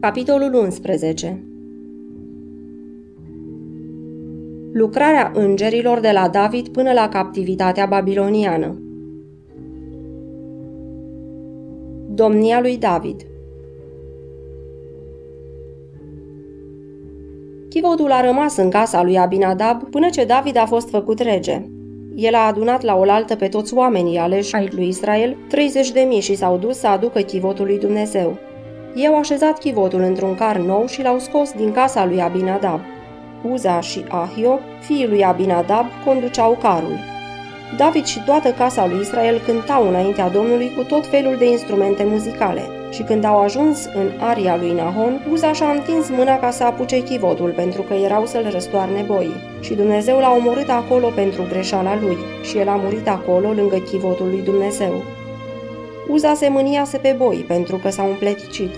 Capitolul 11 Lucrarea îngerilor de la David până la captivitatea babiloniană Domnia lui David Chivotul a rămas în casa lui Abinadab până ce David a fost făcut rege. El a adunat la oaltă pe toți oamenii aleși ai lui Israel, 30 de mii și s-au dus să aducă chivotul lui Dumnezeu. Ei au așezat chivotul într-un car nou și l-au scos din casa lui Abinadab. Uza și Ahio, fiii lui Abinadab, conduceau carul. David și toată casa lui Israel cântau înaintea Domnului cu tot felul de instrumente muzicale. Și când au ajuns în aria lui Nahon, Uza și-a întins mâna ca să apuce chivotul, pentru că erau să-l răstoarne boii. Și Dumnezeu l-a omorât acolo pentru greșeala lui și el a murit acolo lângă chivotul lui Dumnezeu. Uza se mâniase pe boi pentru că s-au împleticit.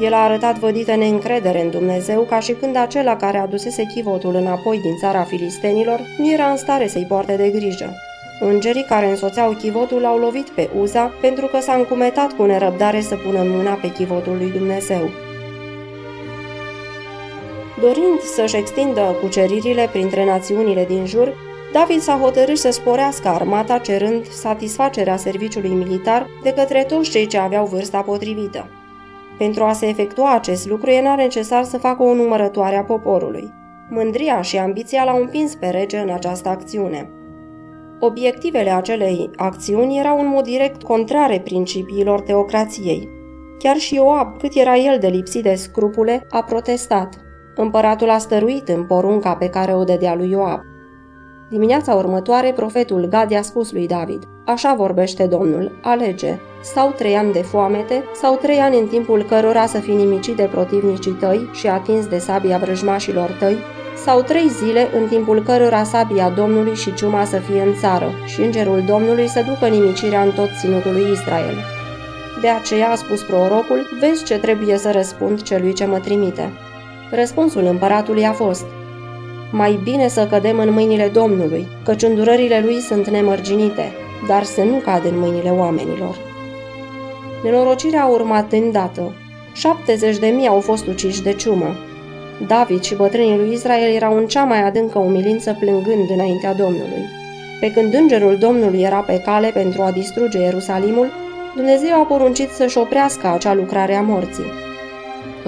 El a arătat vădită neîncredere în Dumnezeu ca și când acela care adusese chivotul înapoi din țara filistenilor nu era în stare să-i poarte de grijă. Îngerii care însoțeau chivotul l-au lovit pe Uza pentru că s-a încumetat cu nerăbdare să pună mâna pe chivotul lui Dumnezeu. Dorind să-și extindă cuceririle printre națiunile din jur, David s-a hotărât să sporească armata cerând satisfacerea serviciului militar de către toți cei ce aveau vârsta potrivită. Pentru a se efectua acest lucru era necesar să facă o numărătoare a poporului. Mândria și ambiția l-au împins pe rege în această acțiune. Obiectivele acelei acțiuni erau în mod direct contrare principiilor teocrației. Chiar și Ioab, cât era el de lipsit de scrupule, a protestat. Împăratul a stăruit în porunca pe care o dădea lui Ioab. Dimineața următoare, profetul Gad i-a spus lui David, Așa vorbește Domnul, alege, sau trei ani de foamete, sau trei ani în timpul cărora să fii nimicit de protivnicii tăi și atins de sabia vrăjmașilor tăi, sau trei zile în timpul cărora sabia Domnului și ciuma să fie în țară și îngerul Domnului să ducă nimicirea în tot ținutul lui Israel. De aceea a spus prorocul, vezi ce trebuie să răspund celui ce mă trimite. Răspunsul împăratului a fost, mai bine să cădem în mâinile Domnului, căci îndurările lui sunt nemărginite, dar să nu cad în mâinile oamenilor. Nenorocirea a urmat îndată. 70 de mii au fost uciși de ciumă. David și bătrânii lui Israel erau în cea mai adâncă umilință plângând înaintea Domnului. Pe când îngerul Domnului era pe cale pentru a distruge Ierusalimul, Dumnezeu a poruncit să-și oprească acea lucrare a morții.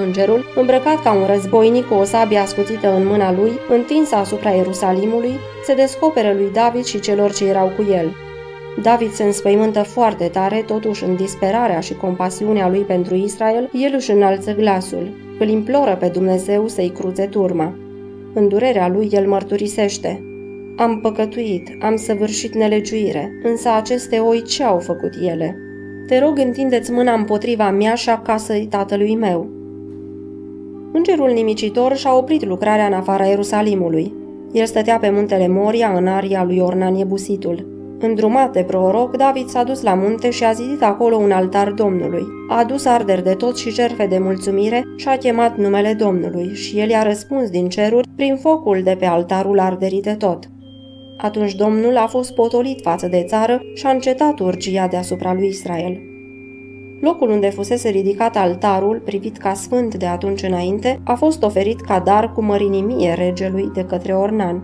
Îngerul, îmbrăcat ca un războinic cu o sabie ascuțită în mâna lui, întinsă asupra Ierusalimului, se descoperă lui David și celor ce erau cu el. David se înspăimântă foarte tare, totuși în disperarea și compasiunea lui pentru Israel, el își înalță glasul. Îl imploră pe Dumnezeu să-i cruțe turma. În durerea lui el mărturisește. Am păcătuit, am săvârșit nelegiuire, însă aceste oi ce au făcut ele? Te rog, întindeți mâna împotriva mea și a casei tatălui meu. Îngerul nimicitor și-a oprit lucrarea în afara Ierusalimului. El stătea pe muntele Moria în aria lui Ornan Iebusitul. Îndrumat de proroc, David s-a dus la munte și a zidit acolo un altar Domnului. A adus arderi de tot și jerfe de mulțumire și a chemat numele Domnului și el i-a răspuns din ceruri prin focul de pe altarul arderit de tot. Atunci Domnul a fost potolit față de țară și a încetat urgia deasupra lui Israel. Locul unde fusese ridicat altarul, privit ca sfânt de atunci înainte, a fost oferit ca dar cu mărinimie regelui de către Ornan.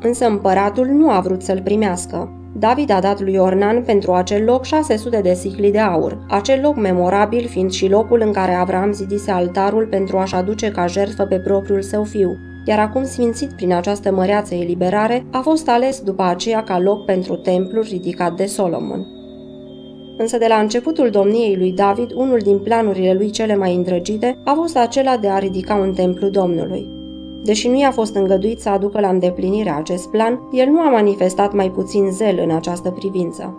Însă împăratul nu a vrut să-l primească. David a dat lui Ornan pentru acel loc 600 de sicli de aur, acel loc memorabil fiind și locul în care Avram zidise altarul pentru a-și aduce ca jertfă pe propriul său fiu, iar acum sfințit prin această măreață eliberare, a fost ales după aceea ca loc pentru templul ridicat de Solomon. Însă de la începutul domniei lui David, unul din planurile lui cele mai îndrăgite a fost acela de a ridica un templu Domnului. Deși nu i-a fost îngăduit să aducă la îndeplinire acest plan, el nu a manifestat mai puțin zel în această privință.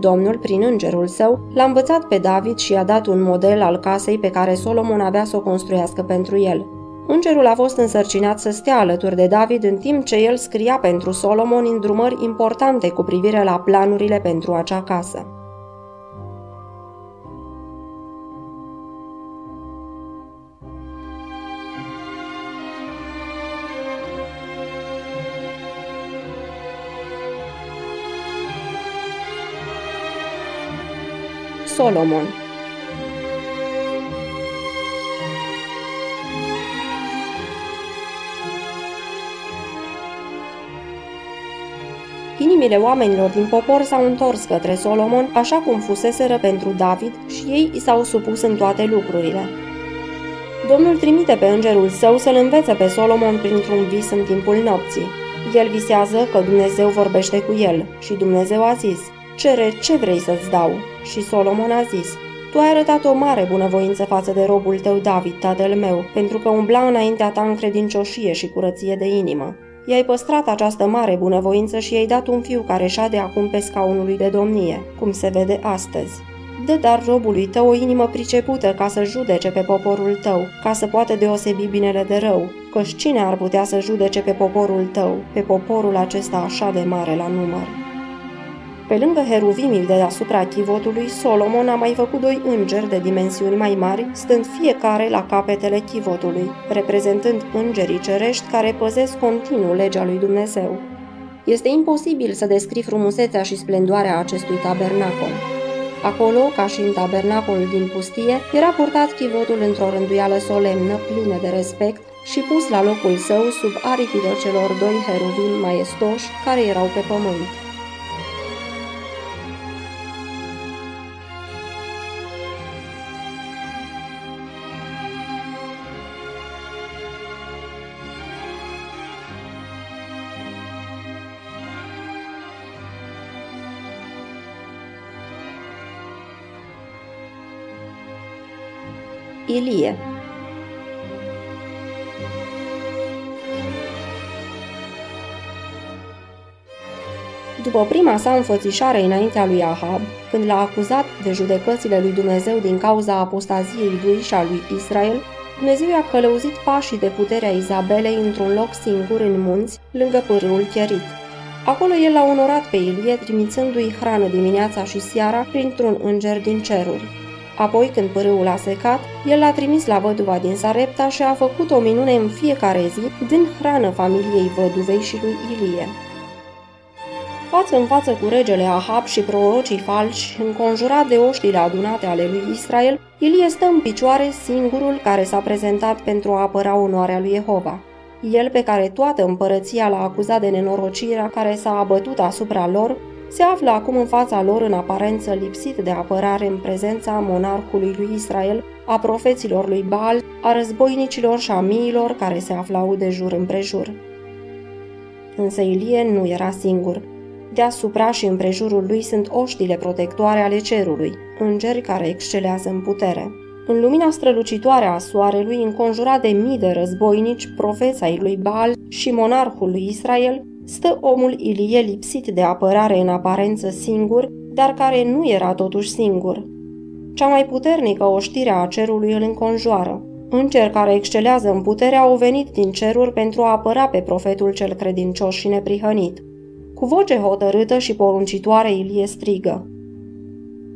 Domnul, prin îngerul său, l-a învățat pe David și i-a dat un model al casei pe care Solomon avea să o construiască pentru el. Îngerul a fost însărcinat să stea alături de David în timp ce el scria pentru Solomon îndrumări importante cu privire la planurile pentru acea casă. Solomon. Inimile oamenilor din popor s-au întors către Solomon, așa cum fuseseră pentru David, și ei i s-au supus în toate lucrurile. Domnul trimite pe îngerul său să-l învețe pe Solomon printr-un vis în timpul nopții. El visează că Dumnezeu vorbește cu el și Dumnezeu a zis – Cere ce vrei să-ți dau? Și Solomon a zis, Tu ai arătat o mare bunăvoință față de robul tău David, tatăl meu, pentru că umbla înaintea ta în credincioșie și curăție de inimă. I-ai păstrat această mare bunăvoință și i-ai dat un fiu care șade acum pe scaunul lui de domnie, cum se vede astăzi. Dă dar robului tău o inimă pricepută ca să judece pe poporul tău, ca să poată deosebi binele de rău, căci cine ar putea să judece pe poporul tău, pe poporul acesta așa de mare la număr? Pe lângă heruvimii deasupra chivotului, Solomon a mai făcut doi îngeri de dimensiuni mai mari, stând fiecare la capetele chivotului, reprezentând îngerii cerești care păzesc continuu legea lui Dumnezeu. Este imposibil să descrii frumusețea și splendoarea acestui tabernacol. Acolo, ca și în tabernacolul din pustie, era purtat chivotul într-o rânduială solemnă, plină de respect, și pus la locul său sub aripile celor doi heruvimi maestoși care erau pe pământ. Ilie După prima sa înfățișare înaintea lui Ahab, când l-a acuzat de judecățile lui Dumnezeu din cauza apostaziei lui și a lui Israel, Dumnezeu i-a călăuzit pașii de puterea Izabelei într-un loc singur în munți, lângă pârâul Cherit. Acolo el l-a onorat pe Ilie, trimițându-i hrană dimineața și seara printr-un înger din ceruri. Apoi, când pârâul a secat, el l-a trimis la văduva din Sarepta și a făcut o minune în fiecare zi, din hrană familiei văduvei și lui Ilie. Față în față cu regele Ahab și prorocii falși, înconjurat de oștile adunate ale lui Israel, Ilie stă în picioare singurul care s-a prezentat pentru a apăra onoarea lui Jehova. El pe care toată împărăția l-a acuzat de nenorocirea care s-a abătut asupra lor, se află acum în fața lor în aparență lipsit de apărare în prezența monarhului lui Israel, a profeților lui Baal, a războinicilor și a miilor care se aflau de jur împrejur. Însă Ilie nu era singur. Deasupra și împrejurul lui sunt oștile protectoare ale cerului, îngeri care excelează în putere. În lumina strălucitoare a soarelui, înconjurat de mii de războinici, profeța lui Baal și monarhul lui Israel, stă omul Ilie lipsit de apărare în aparență singur, dar care nu era totuși singur. Cea mai puternică oștire a cerului îl înconjoară. Înger care excelează în putere au venit din ceruri pentru a apăra pe profetul cel credincios și neprihănit. Cu voce hotărâtă și poruncitoare Ilie strigă.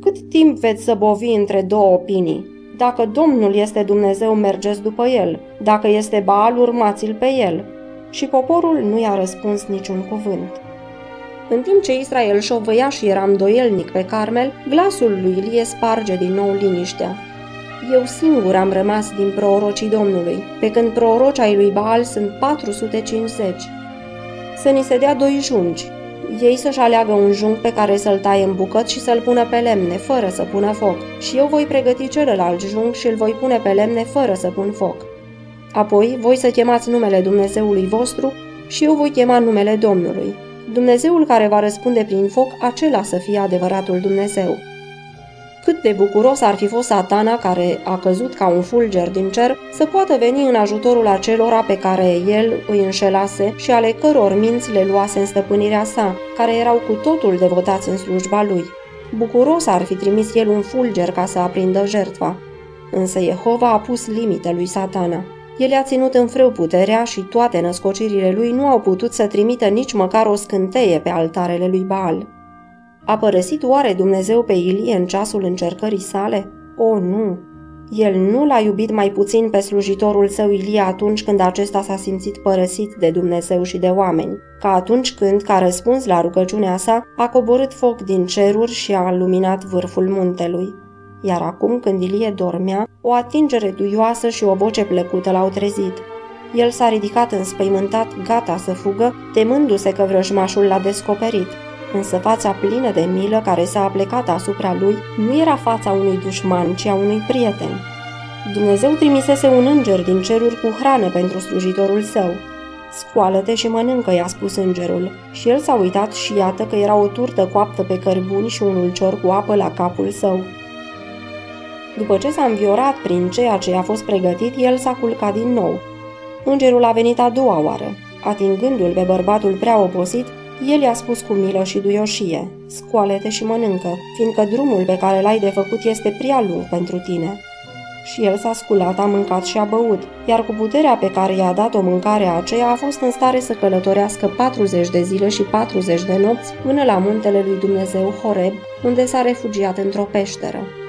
Cât timp veți să bovi între două opinii? Dacă Domnul este Dumnezeu, mergeți după el. Dacă este Baal, urmați-l pe el și poporul nu i-a răspuns niciun cuvânt. În timp ce Israel șovăia și era îndoielnic pe Carmel, glasul lui Ilie sparge din nou liniștea. Eu singur am rămas din prorocii Domnului, pe când proroci ai lui Baal sunt 450. Să ni se dea doi jungi, ei să-și aleagă un jung pe care să-l taie în bucăți și să-l pună pe lemne, fără să pună foc. Și eu voi pregăti celălalt jung și îl voi pune pe lemne, fără să pun foc. Apoi voi să chemați numele Dumnezeului vostru și eu voi chema numele Domnului. Dumnezeul care va răspunde prin foc, acela să fie adevăratul Dumnezeu. Cât de bucuros ar fi fost satana care a căzut ca un fulger din cer să poată veni în ajutorul acelora pe care el îi înșelase și ale căror minți le luase în stăpânirea sa, care erau cu totul devotați în slujba lui. Bucuros ar fi trimis el un fulger ca să aprindă jertfa. Însă Jehova a pus limite lui satana. El a ținut în frâu puterea și toate născocirile lui nu au putut să trimită nici măcar o scânteie pe altarele lui Baal. A părăsit oare Dumnezeu pe Ilie în ceasul încercării sale? O, nu! El nu l-a iubit mai puțin pe slujitorul său Ilie atunci când acesta s-a simțit părăsit de Dumnezeu și de oameni, ca atunci când, ca răspuns la rugăciunea sa, a coborât foc din ceruri și a luminat vârful muntelui iar acum când Ilie dormea, o atingere duioasă și o voce plăcută l-au trezit. El s-a ridicat înspăimântat, gata să fugă, temându-se că vrăjmașul l-a descoperit. Însă fața plină de milă care s-a aplecat asupra lui nu era fața unui dușman, ci a unui prieten. Dumnezeu trimisese un înger din ceruri cu hrană pentru slujitorul său. Scoală-te și mănâncă, i-a spus îngerul. Și el s-a uitat și iată că era o turtă coaptă pe cărbuni și un ulcior cu apă la capul său. După ce s-a înviorat prin ceea ce a fost pregătit, el s-a culcat din nou. Îngerul a venit a doua oară. Atingându-l pe bărbatul prea obosit, el i-a spus cu milă și duioșie, scoalete și mănâncă, fiindcă drumul pe care l-ai de făcut este prea lung pentru tine. Și el s-a sculat, a mâncat și a băut, iar cu puterea pe care i-a dat-o mâncarea aceea a fost în stare să călătorească 40 de zile și 40 de nopți până la muntele lui Dumnezeu Horeb, unde s-a refugiat într-o peșteră.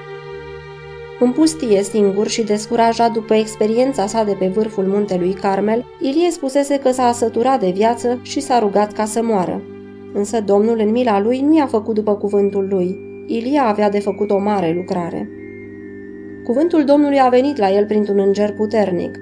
În pustie, singur și descurajat după experiența sa de pe vârful muntelui Carmel, Ilie spusese că s-a săturat de viață și s-a rugat ca să moară. Însă Domnul în mila lui nu i-a făcut după cuvântul lui. Ilie avea de făcut o mare lucrare. Cuvântul Domnului a venit la el printr-un înger puternic.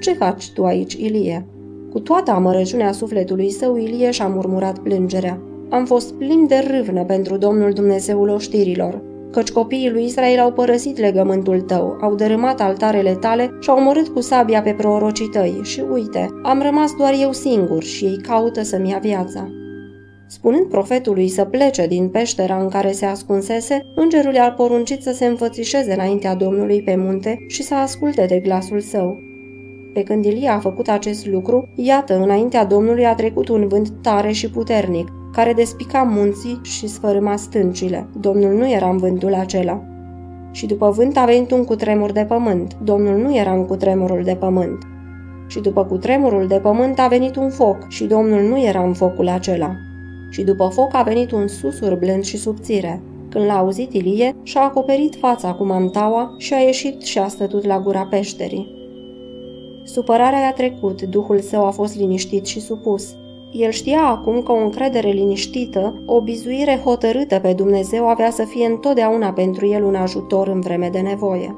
Ce faci tu aici, Ilie?" Cu toată amărăciunea sufletului său, Ilie și-a murmurat plângerea. Am fost plin de râvnă pentru Domnul Dumnezeul oștirilor căci copiii lui Israel au părăsit legământul tău, au dărâmat altarele tale și au omorât cu sabia pe prorocii tăi și uite, am rămas doar eu singur și ei caută să-mi ia viața. Spunând profetului să plece din peștera în care se ascunsese, îngerul i-a poruncit să se înfățișeze înaintea Domnului pe munte și să asculte de glasul său. Pe când Ilie a făcut acest lucru, iată, înaintea Domnului a trecut un vânt tare și puternic, care despica munții și sfărâma stâncile. Domnul nu era în vântul acela. Și după vânt a venit un cutremur de pământ. Domnul nu era în cutremurul de pământ. Și după cutremurul de pământ a venit un foc și Domnul nu era în focul acela. Și după foc a venit un susur blând și subțire. Când l-a auzit Ilie, și-a acoperit fața cu mantaua și a ieșit și a stătut la gura peșterii. Supărarea i-a trecut, duhul său a fost liniștit și supus. El știa acum că o încredere liniștită, o bizuire hotărâtă pe Dumnezeu avea să fie întotdeauna pentru el un ajutor în vreme de nevoie.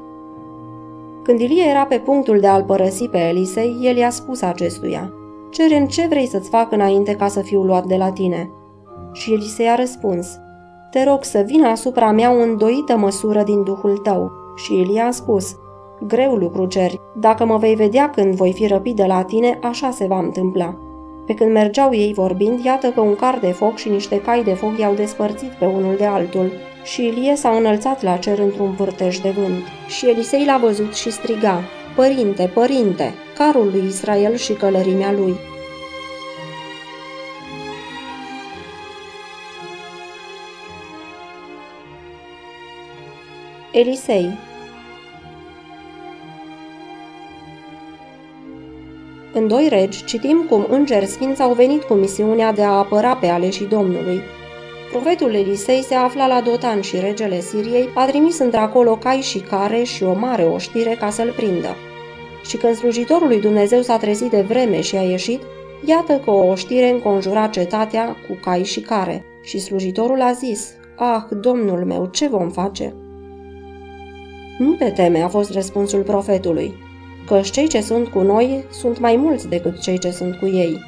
Când Ilie era pe punctul de a-l părăsi pe Elisei, el i-a spus acestuia, Cerem ce vrei să-ți fac înainte ca să fiu luat de la tine. Și Elisei a răspuns, Te rog să vină asupra mea o îndoită măsură din Duhul tău. Și Ilie a spus, Greu lucru ceri, dacă mă vei vedea când voi fi răpit de la tine, așa se va întâmpla. Pe când mergeau ei vorbind, iată că un car de foc și niște cai de foc i-au despărțit pe unul de altul. Și Ilie s-a înălțat la cer într-un vârtej de vânt. Și Elisei l-a văzut și striga, Părinte, părinte, carul lui Israel și călărimea lui. Elisei În doi regi citim cum îngeri sfinți au venit cu misiunea de a apăra pe aleșii Domnului. Profetul Elisei se afla la Dotan și regele Siriei a trimis într-acolo cai și care și o mare oștire ca să-l prindă. Și când slujitorul lui Dumnezeu s-a trezit de vreme și a ieșit, iată că o oștire înconjura cetatea cu cai și care. Și slujitorul a zis, Ah, domnul meu, ce vom face?" Nu te teme, a fost răspunsul profetului că cei ce sunt cu noi sunt mai mulți decât cei ce sunt cu ei.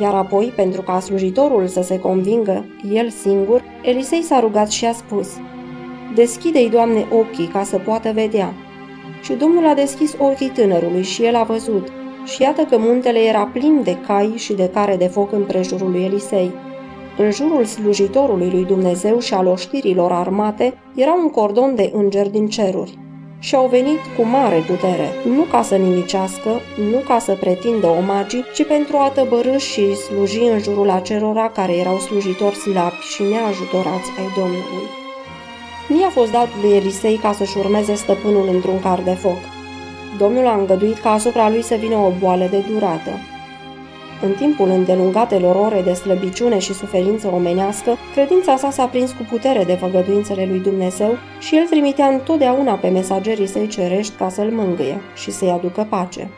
Iar apoi, pentru ca slujitorul să se convingă el singur, Elisei s-a rugat și a spus, Deschide-i, Doamne, ochii ca să poată vedea. Și Domnul a deschis ochii tânărului și el a văzut. Și iată că muntele era plin de cai și de care de foc în prejurul lui Elisei. În jurul slujitorului lui Dumnezeu și al oștirilor armate era un cordon de îngeri din ceruri și au venit cu mare putere, nu ca să nimicească, nu ca să pretindă omagii, ci pentru a tăbărâ și sluji în jurul acerora care erau slujitori slabi și neajutorați ai Domnului. Nu i-a fost dat lui Elisei ca să-și urmeze stăpânul într-un car de foc. Domnul a îngăduit ca asupra lui să vină o boală de durată. În timpul îndelungatelor ore de slăbiciune și suferință omenească, credința sa s-a prins cu putere de făgăduințele lui Dumnezeu și el trimitea întotdeauna pe mesagerii săi cerești ca să-l mângâie și să-i aducă pace.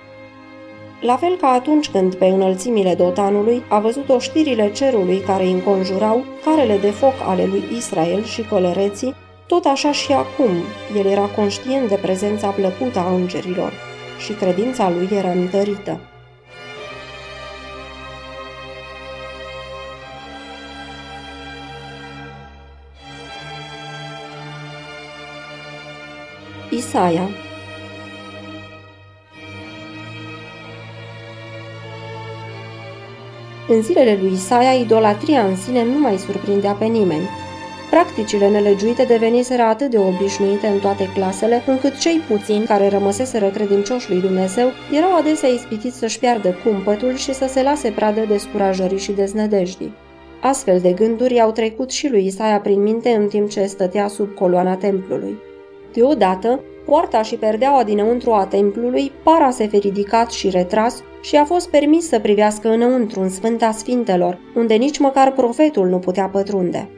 La fel ca atunci când, pe înălțimile dotanului, a văzut oștirile cerului care îi înconjurau, carele de foc ale lui Israel și călăreții, tot așa și acum el era conștient de prezența plăcută a îngerilor și credința lui era întărită. Isaia În zilele lui Isaia, idolatria în sine nu mai surprindea pe nimeni. Practicile nelegiuite deveniseră atât de obișnuite în toate clasele, încât cei puțini care rămăseseră credincioși lui Dumnezeu erau adesea ispitiți să-și piardă cumpătul și să se lase pradă descurajării și deznădejdii. Astfel de gânduri au trecut și lui Isaia prin minte în timp ce stătea sub coloana templului. Deodată, poarta și perdeaua dinăuntru a templului para se fi ridicat și retras și a fost permis să privească înăuntru în Sfânta Sfintelor, unde nici măcar profetul nu putea pătrunde.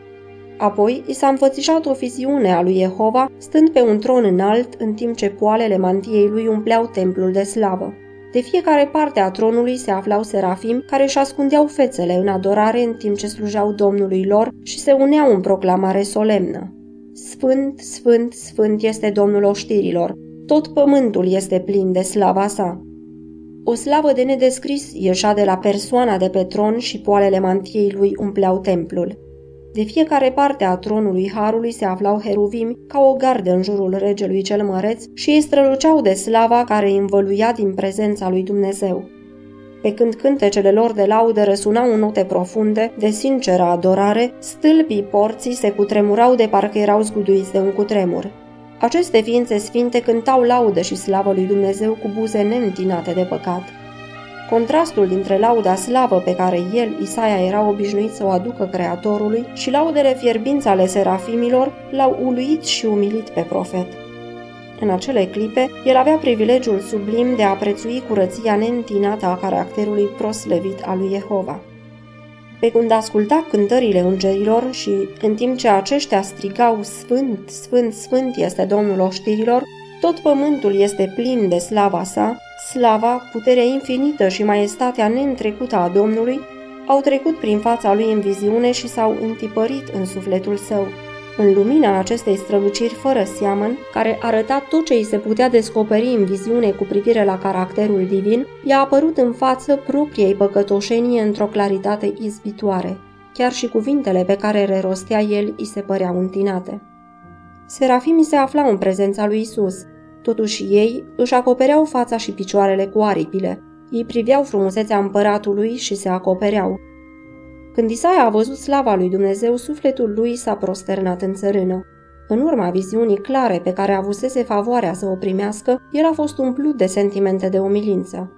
Apoi i s-a înfățișat o viziune a lui Jehova, stând pe un tron înalt, în timp ce poalele mantiei lui umpleau templul de slavă. De fiecare parte a tronului se aflau serafim care își ascundeau fețele în adorare în timp ce slujeau Domnului lor și se uneau în proclamare solemnă. Sfânt, sfânt, sfânt este Domnul oștirilor, tot pământul este plin de slava sa. O slavă de nedescris ieșea de la persoana de pe tron și poalele mantiei lui umpleau templul. De fiecare parte a tronului Harului se aflau heruvimi ca o gardă în jurul regelui cel măreț și ei străluceau de slava care îi învăluia din prezența lui Dumnezeu. Pe când cântecele lor de laudă răsunau în note profunde, de sinceră adorare, stâlpii porții se cutremurau de parcă erau zguduiți de un cutremur. Aceste ființe sfinte cântau laudă și slavă lui Dumnezeu cu buze neîntinate de păcat. Contrastul dintre lauda slavă pe care el, Isaia, era obișnuit să o aducă Creatorului și laudele fierbinți ale serafimilor l-au uluit și umilit pe profet. În acele clipe, el avea privilegiul sublim de a prețui curăția neîntinată a caracterului proslevit al lui Jehova. Pe când asculta cântările îngerilor și, în timp ce aceștia strigau Sfânt, Sfânt, Sfânt este Domnul oștirilor, tot pământul este plin de slava sa, slava, puterea infinită și maestatea neîntrecută a Domnului au trecut prin fața lui în viziune și s-au întipărit în sufletul său. În lumina acestei străluciri fără seamăn, care arăta tot ce îi se putea descoperi în viziune cu privire la caracterul divin, i-a apărut în față propriei păcătoșenie într-o claritate izbitoare. Chiar și cuvintele pe care le rostea el îi se păreau întinate. Serafimii se aflau în prezența lui Isus. Totuși ei își acopereau fața și picioarele cu aripile. Ei priveau frumusețea împăratului și se acopereau. Când Isaia a văzut slava lui Dumnezeu, sufletul lui s-a prosternat în țărână. În urma viziunii clare pe care avusese favoarea să o primească, el a fost umplut de sentimente de umilință.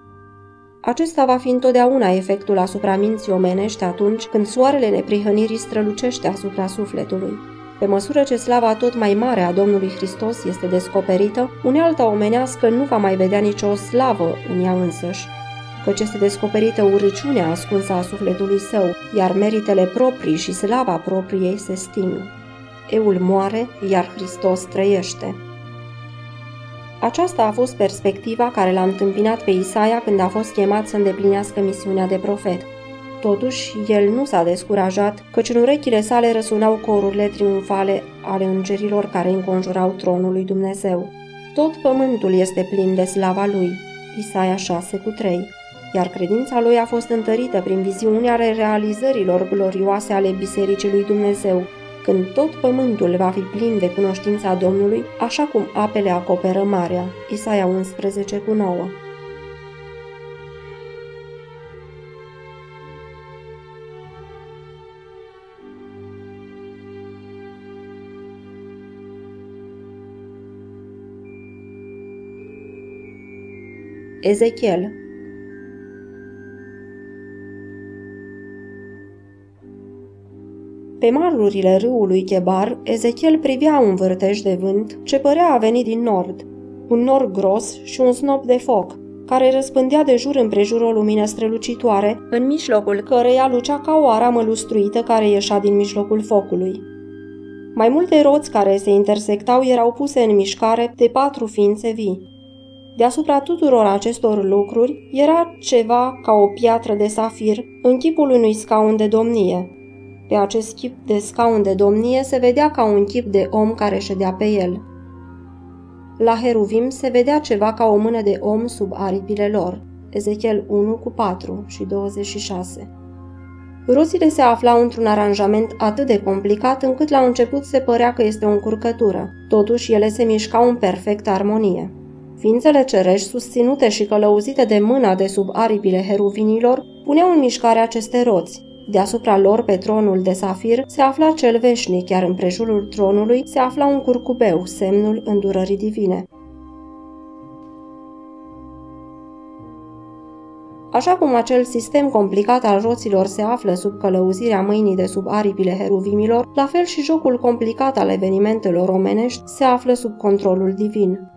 Acesta va fi întotdeauna efectul asupra minții omenești atunci când soarele neprihănirii strălucește asupra sufletului. Pe măsură ce slava tot mai mare a Domnului Hristos este descoperită, unealta omenească nu va mai vedea nicio slavă în ea însăși căci este descoperită urăciunea ascunsă a sufletului său, iar meritele proprii și slava propriei se sting. Eul moare, iar Hristos trăiește. Aceasta a fost perspectiva care l-a întâmpinat pe Isaia când a fost chemat să îndeplinească misiunea de profet. Totuși, el nu s-a descurajat, căci în urechile sale răsunau corurile triumfale ale îngerilor care înconjurau tronul lui Dumnezeu. Tot pământul este plin de slava lui. Isaia 6 cu 3 iar credința lui a fost întărită prin viziunea realizărilor glorioase ale Bisericii lui Dumnezeu, când tot pământul va fi plin de cunoștința Domnului, așa cum apele acoperă marea. Isaia 11 cu 9 Ezechiel Pe malurile râului Chebar, Ezechiel privea un vârtej de vânt ce părea a veni din nord, un nor gros și un snop de foc, care răspândea de jur împrejur o lumină strălucitoare, în mijlocul căreia lucea ca o aramă lustruită care ieșea din mijlocul focului. Mai multe roți care se intersectau erau puse în mișcare de patru ființe vii. Deasupra tuturor acestor lucruri era ceva ca o piatră de safir în chipul unui scaun de domnie, pe acest chip de scaun de domnie se vedea ca un chip de om care ședea pe el. La heruvim se vedea ceva ca o mână de om sub aripile lor. Ezechiel 1 cu 4 și 26. Roțile se aflau într-un aranjament atât de complicat încât la început se părea că este o încurcătură. Totuși, ele se mișcau în perfectă armonie. Ființele cerești, susținute și călăuzite de mâna de sub aripile heruvinilor, puneau în mișcare aceste roți. Deasupra lor, pe tronul de safir, se afla cel veșnic, iar în prejurul tronului se afla un curcubeu, semnul îndurării divine. Așa cum acel sistem complicat al roților se află sub călăuzirea mâinii de sub aripile heruvimilor, la fel și jocul complicat al evenimentelor omenești se află sub controlul divin.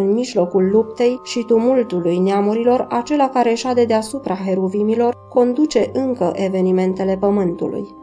În mijlocul luptei și tumultului neamurilor, acela care șade deasupra heruvimilor conduce încă evenimentele pământului.